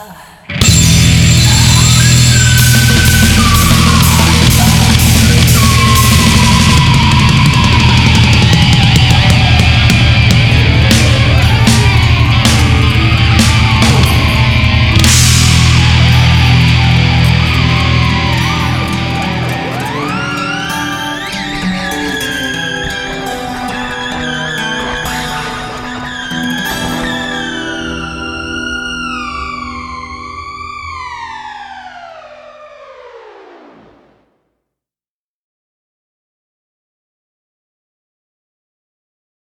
Ugh.